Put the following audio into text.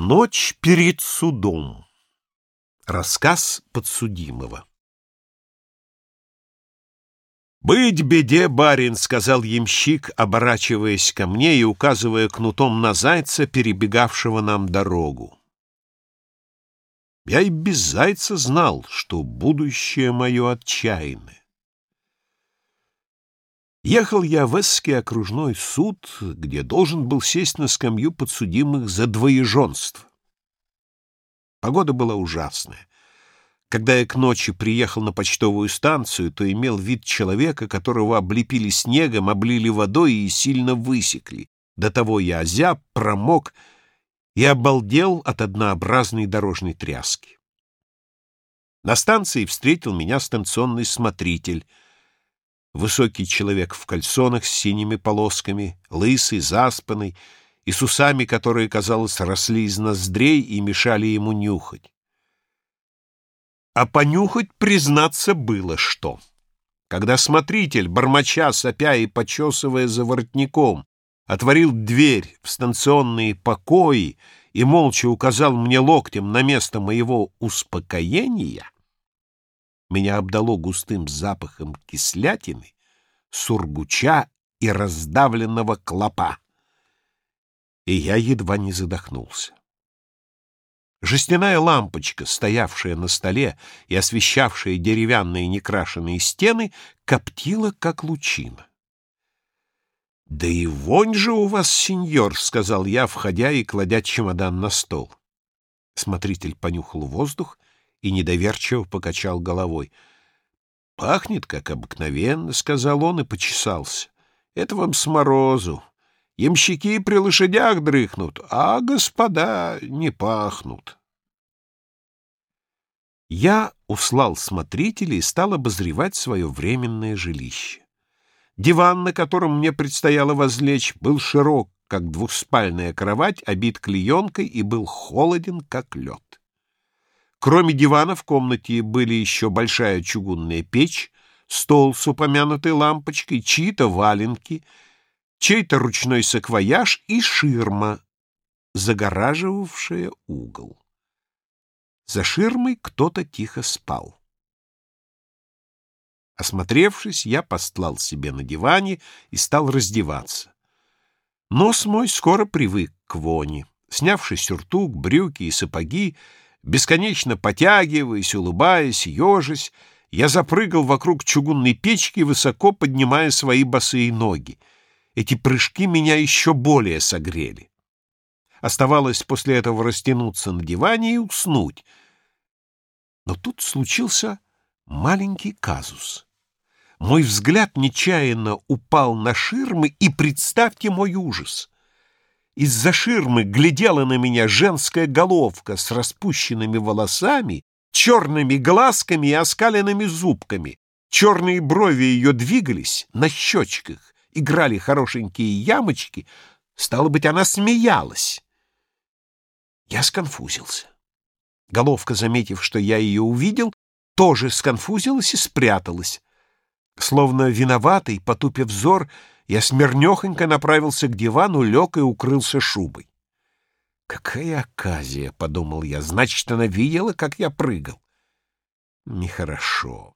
Ночь перед судом. Рассказ подсудимого. «Быть беде, барин», — сказал ямщик, оборачиваясь ко мне и указывая кнутом на зайца, перебегавшего нам дорогу. Я и без зайца знал, что будущее мое отчаянное. Ехал я в Эсский окружной суд, где должен был сесть на скамью подсудимых за двоеженство. Погода была ужасная. Когда я к ночи приехал на почтовую станцию, то имел вид человека, которого облепили снегом, облили водой и сильно высекли. До того я озяб, промок и обалдел от однообразной дорожной тряски. На станции встретил меня станционный смотритель — Высокий человек в кальсонах с синими полосками, лысый, заспанный, и с усами, которые, казалось, росли из ноздрей и мешали ему нюхать. А понюхать, признаться, было что. Когда смотритель, бормоча, сопя и почесывая за воротником, отворил дверь в станционные покои и молча указал мне локтем на место моего успокоения, меня обдало густым запахом кислятины, сургуча и раздавленного клопа, и я едва не задохнулся. Жестяная лампочка, стоявшая на столе и освещавшая деревянные некрашенные стены, коптила, как лучина. «Да и вонь же у вас, сеньор!» — сказал я, входя и кладя чемодан на стол. Смотритель понюхал воздух и недоверчиво покачал головой. «Пахнет, как обыкновенно», — сказал он и почесался. «Это вам с морозу. Ямщики при лошадях дрыхнут, а господа не пахнут». Я услал смотрителя и стал обозревать свое временное жилище. Диван, на котором мне предстояло возлечь, был широк, как двухспальная кровать, обит клеенкой и был холоден, как лед. Кроме дивана в комнате были еще большая чугунная печь, стол с упомянутой лампочкой, чьи-то валенки, чей-то ручной саквояж и ширма, загораживавшая угол. За ширмой кто-то тихо спал. Осмотревшись, я постлал себе на диване и стал раздеваться. Нос мой скоро привык к вони. Снявший сюртук, брюки и сапоги, Бесконечно потягиваясь, улыбаясь, ежась, я запрыгал вокруг чугунной печки, высоко поднимая свои босые ноги. Эти прыжки меня еще более согрели. Оставалось после этого растянуться на диване и уснуть. Но тут случился маленький казус. Мой взгляд нечаянно упал на ширмы, и представьте мой ужас — из-за ширмы глядела на меня женская головка с распущенными волосами, черными глазками и оскаленными зубками. Черные брови ее двигались, на щечках играли хорошенькие ямочки. Стало быть, она смеялась. Я сконфузился. Головка, заметив, что я ее увидел, тоже сконфузилась и спряталась. Словно виноватый, потупив взор, я смирнехонько направился к дивану, лег и укрылся шубой. «Какая оказия!» — подумал я. «Значит, она видела, как я прыгал». Нехорошо.